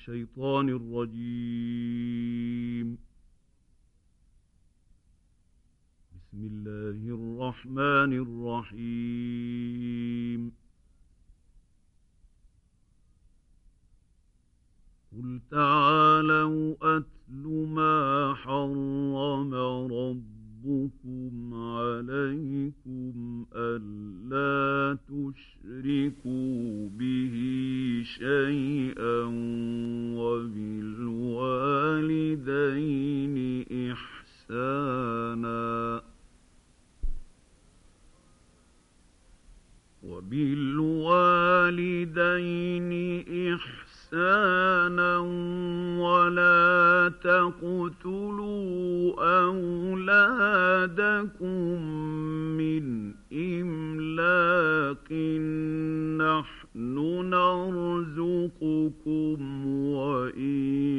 الشيطان الرجيم. بسم الله الرحمن الرحيم. قل تعالوا أتل ما حرم ربكم عليكم ألا تشركوا به شيئا وبالوالدين إحسانا وبالوالدين إحسانا ولا تقتلوا أولادكم من إملاق نحن نرزقكم وإياهم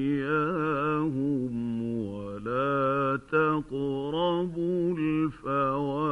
ولا تقربوا الفواحش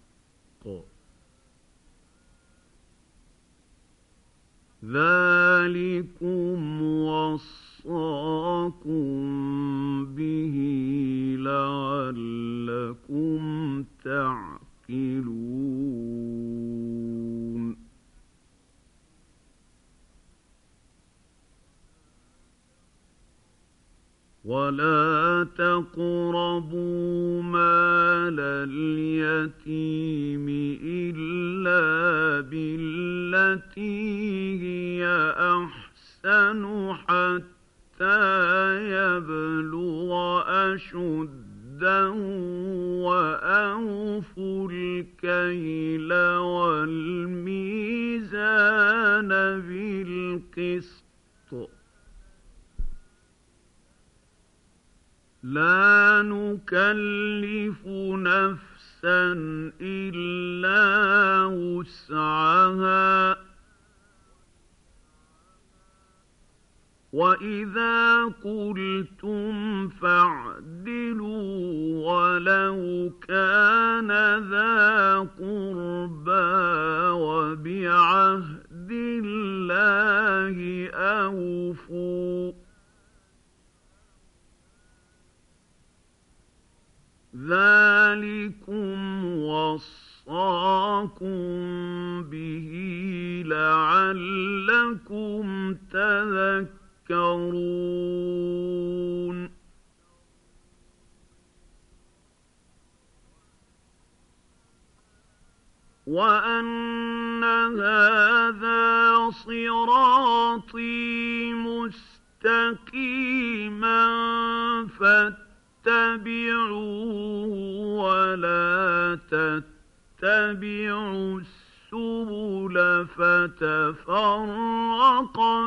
ذلكم وصاكم به لعلكم تعقلون ولا تقربوا مال اليتيم إلا بالتي هي أحسن حتى يبلغ أشده وأوفوا الكيل والميزان بالقسط. لا نكلف نفسا إلا وسعها. وإذا قلتم فاعدلوا ولو كان ذا قربى وبعهد الله أوفوا. ذلكم وصاكم به لعلكم تذكرون وأن هذا صراطي مستقيما فاتقوا اتبعوه ولا تتبعوا السبل فتفرق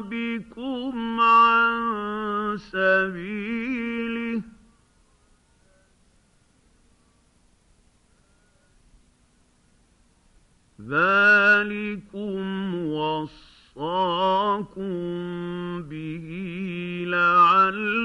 بكم عن سبيله ذلكم وصاكم به لعلكم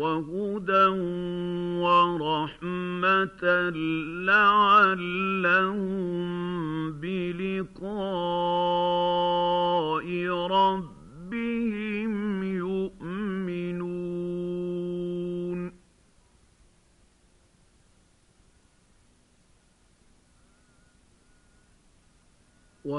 وهدى ورحمة لعلهم بلقاء ربهم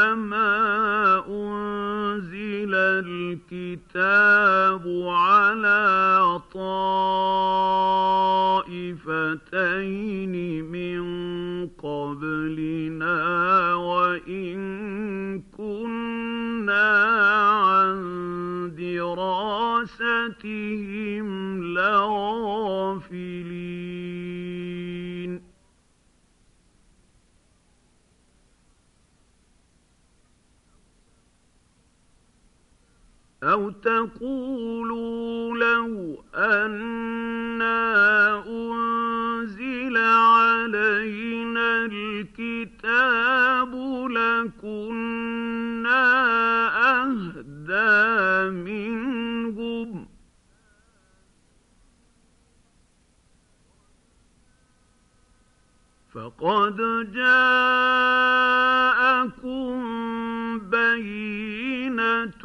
إنما أنزل الكتاب على طائفتين من قبلنا وإن كنا عن دراستهم أو تقولوا لو أنا أنزل علينا الكتاب لكنا أهدى منهم. فقد جاءكم بينة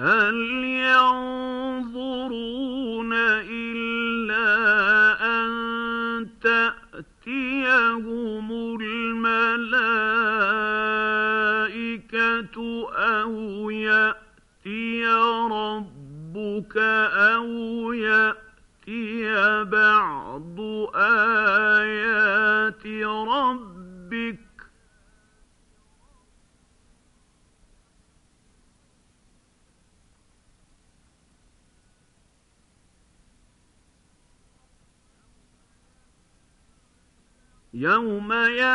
هل ينظرون إلا يوم يأتي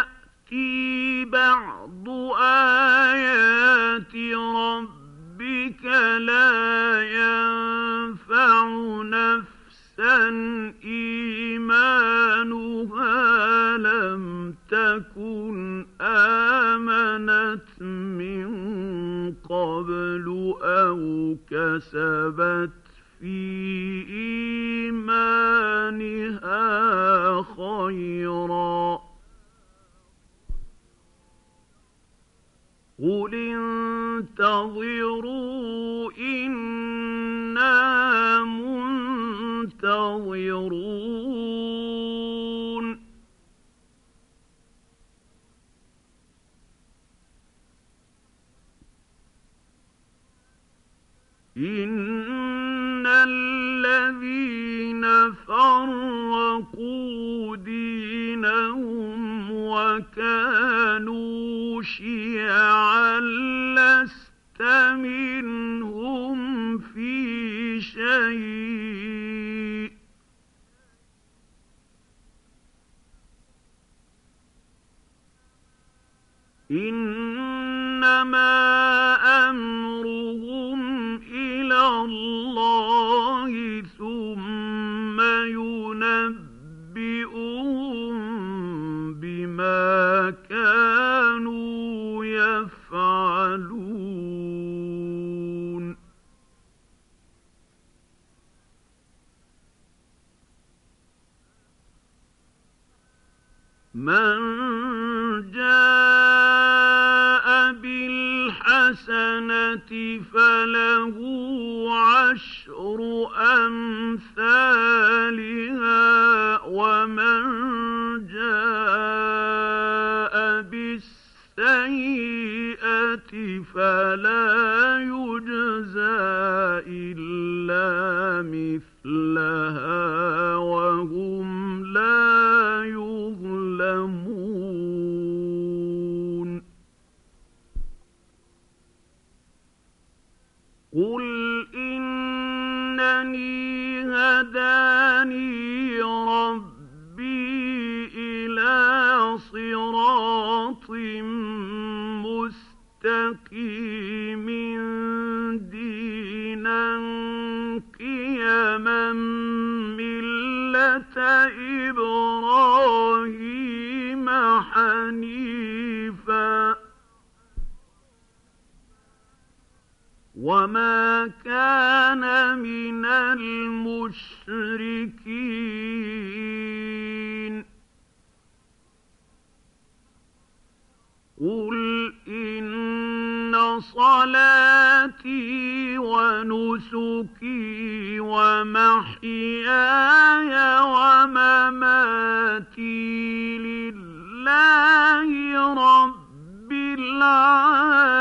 منتظرون بالحسنة فله عشر أمثالها ومن وما كان من المشركين قل إن صلاتي ونسكي ومحياي ومماتي لله رب العالمين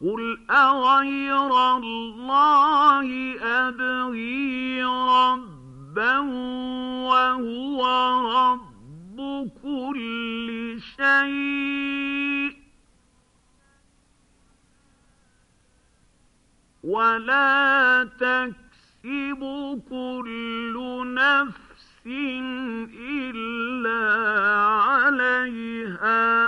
قل أغير الله أبغي ربا وهو رب كل شيء ولا تكسب كل نفس إلا عليها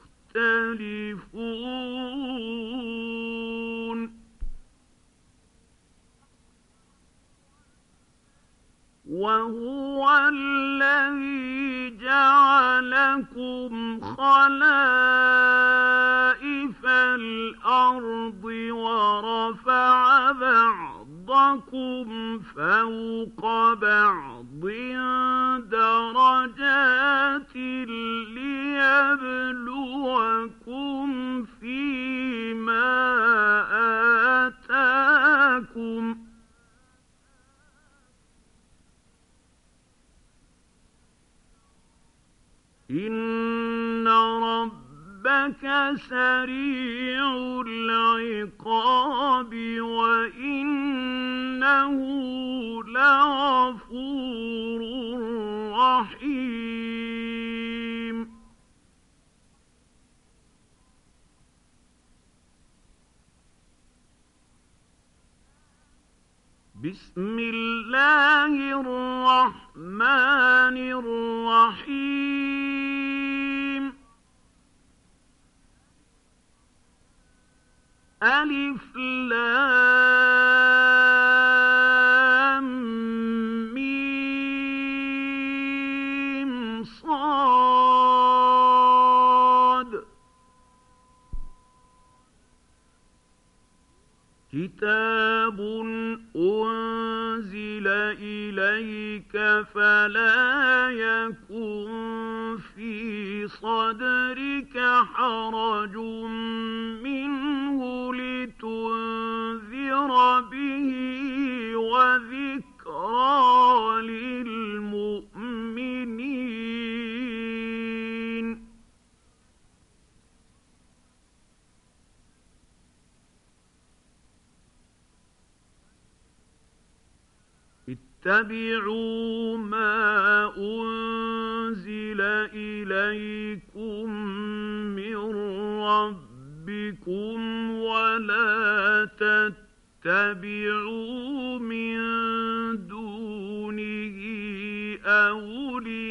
يختلفون وهو الذي جعلكم خلائف الأرض ورفع بعضكم فوق بعض أنزل إليك فلا يكن في صدرك حرج اتبعوا ما أنزل إليكم من ربكم ولا تتبعوا من دونه أولياء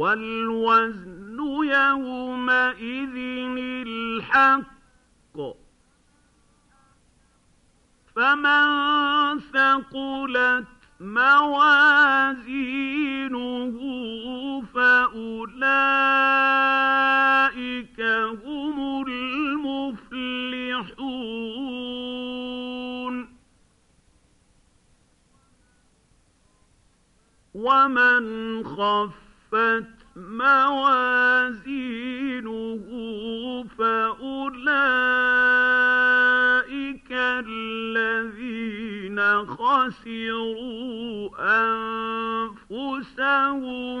والوزن يومئذ الحق. فمن ثقلت موازينه فأولئك هم المفلحون. ومن خفت موازينه فأولئك الذين خسروا أنفسهم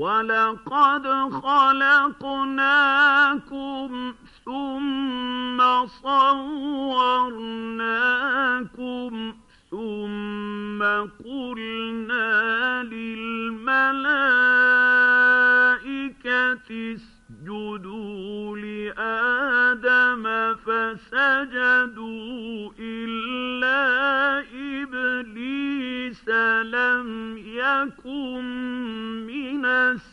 ولقد خلقناكم ثم صورناكم ثم قلنا للملائكة اسجدوا لآدم فسجدوا إلا إبليس لم يكن من الساجدين.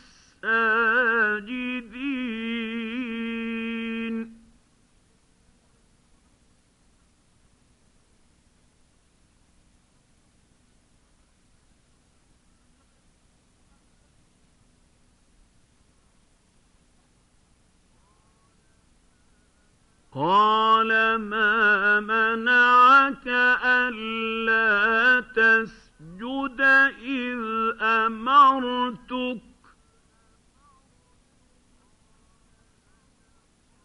قال ما منعك ألا تسجد إذ أمرتك.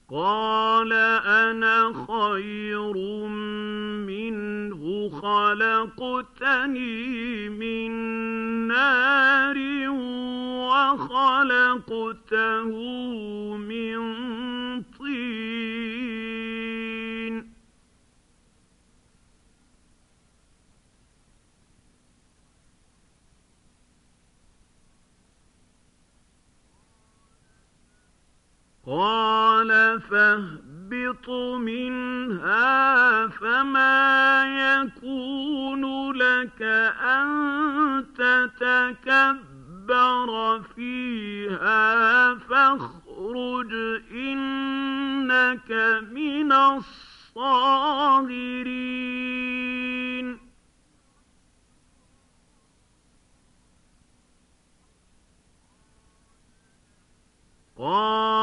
قال قال أنا خير منه خلقتني من نار وخلقته من طين قال فاهبط منها فما يكون لك أن تتكبر فيها فاخرج إنك من الصاغرين. قال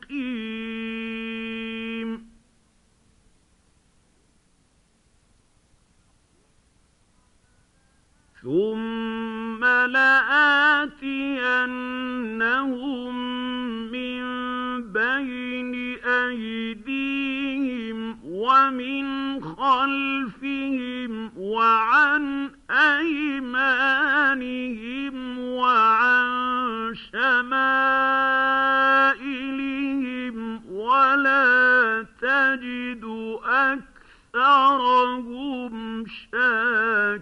ومن خلفهم وعن أيمانهم وعن شمائلهم ولا تجد أكثرهم شاكرين.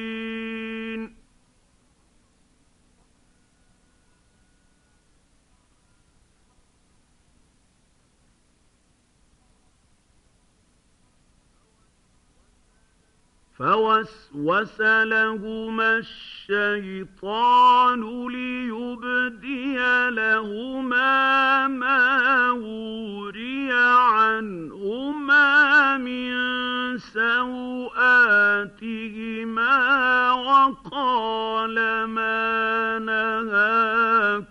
فوسوس لهما الشيطان ليبدي لهما ما وري عنهما من سوآتهما وقال ما نهاكما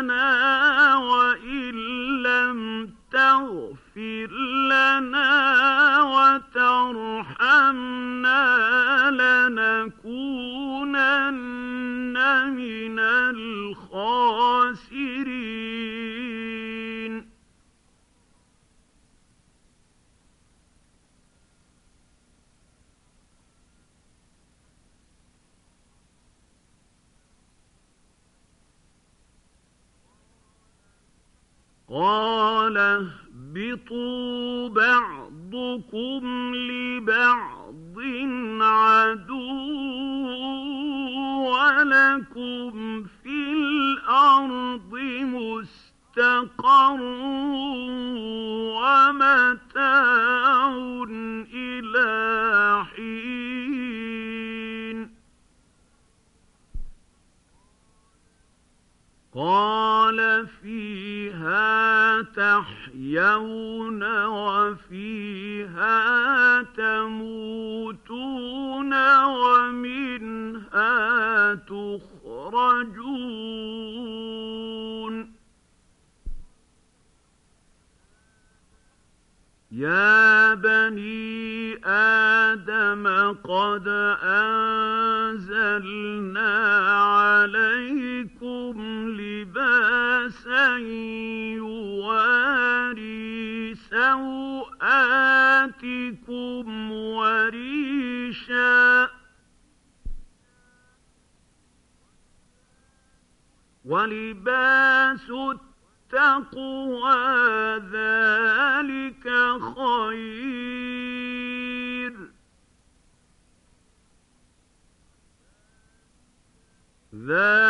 أنفسنا وإن لم تغفر لنا وترحمنا قال اهبطوا بعضكم لبعض عدو ولكم في الأرض مستقر تحيون وفيها تموتون ومنها تخرجون. يا بني آدم قد أنزلنا عليكم لباسا يواري سوآتكم وريشا. ولباس التقوى ذلك خير. ذلك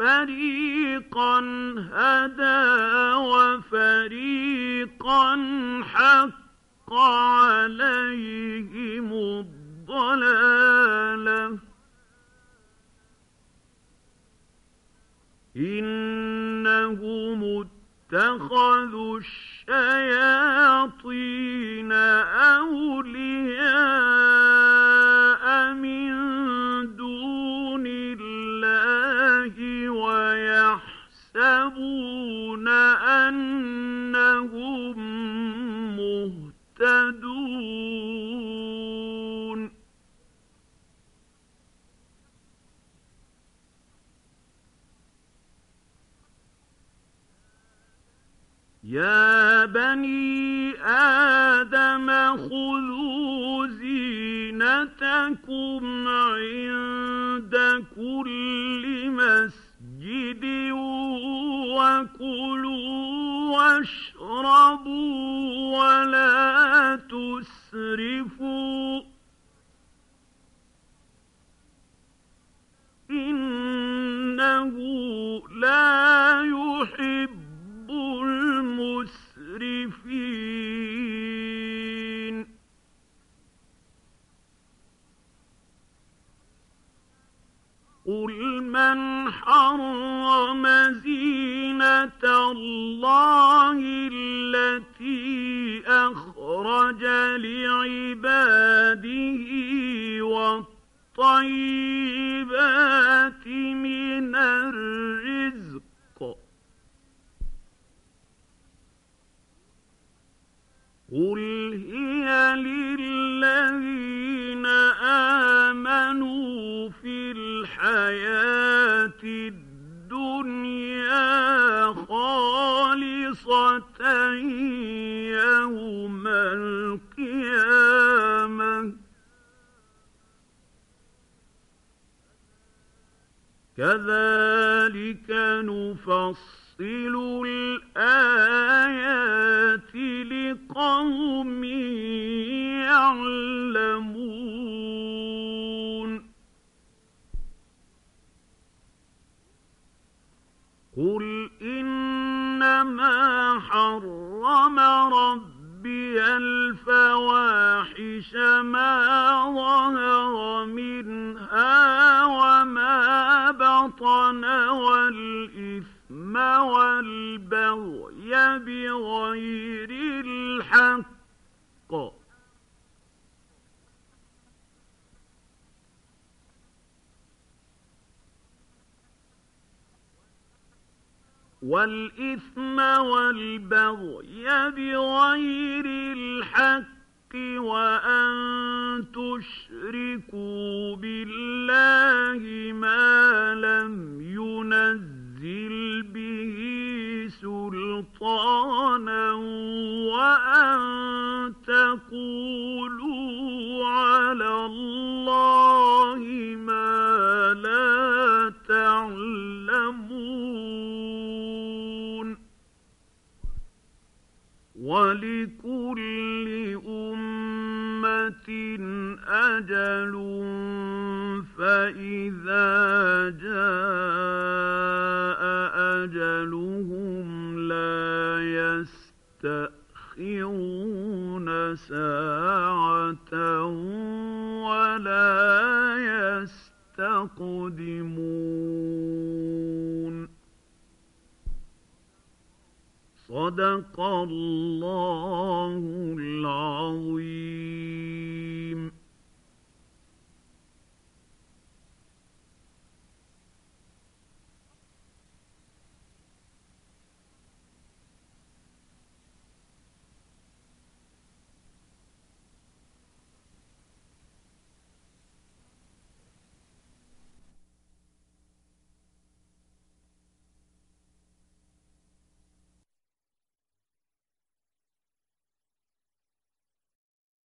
فريقا هدى وفريقا حق عليهم الضلالة. إنهم اتخذوا الشياطين أولياء يا بني آدم خذوا زينتكم عند كل مسجد وكلوا واشربوا ولا تسرفوا الآيات لقوم يعلمون. قل إنما حرم ربي الفواحش ما ظهر منها وما بطن وال والبغي بغير الحق. والإثم والبغي بغير الحق وأن تشركوا بالله ما لم ينزل به سلطانا وأن تقولوا على الله ما لا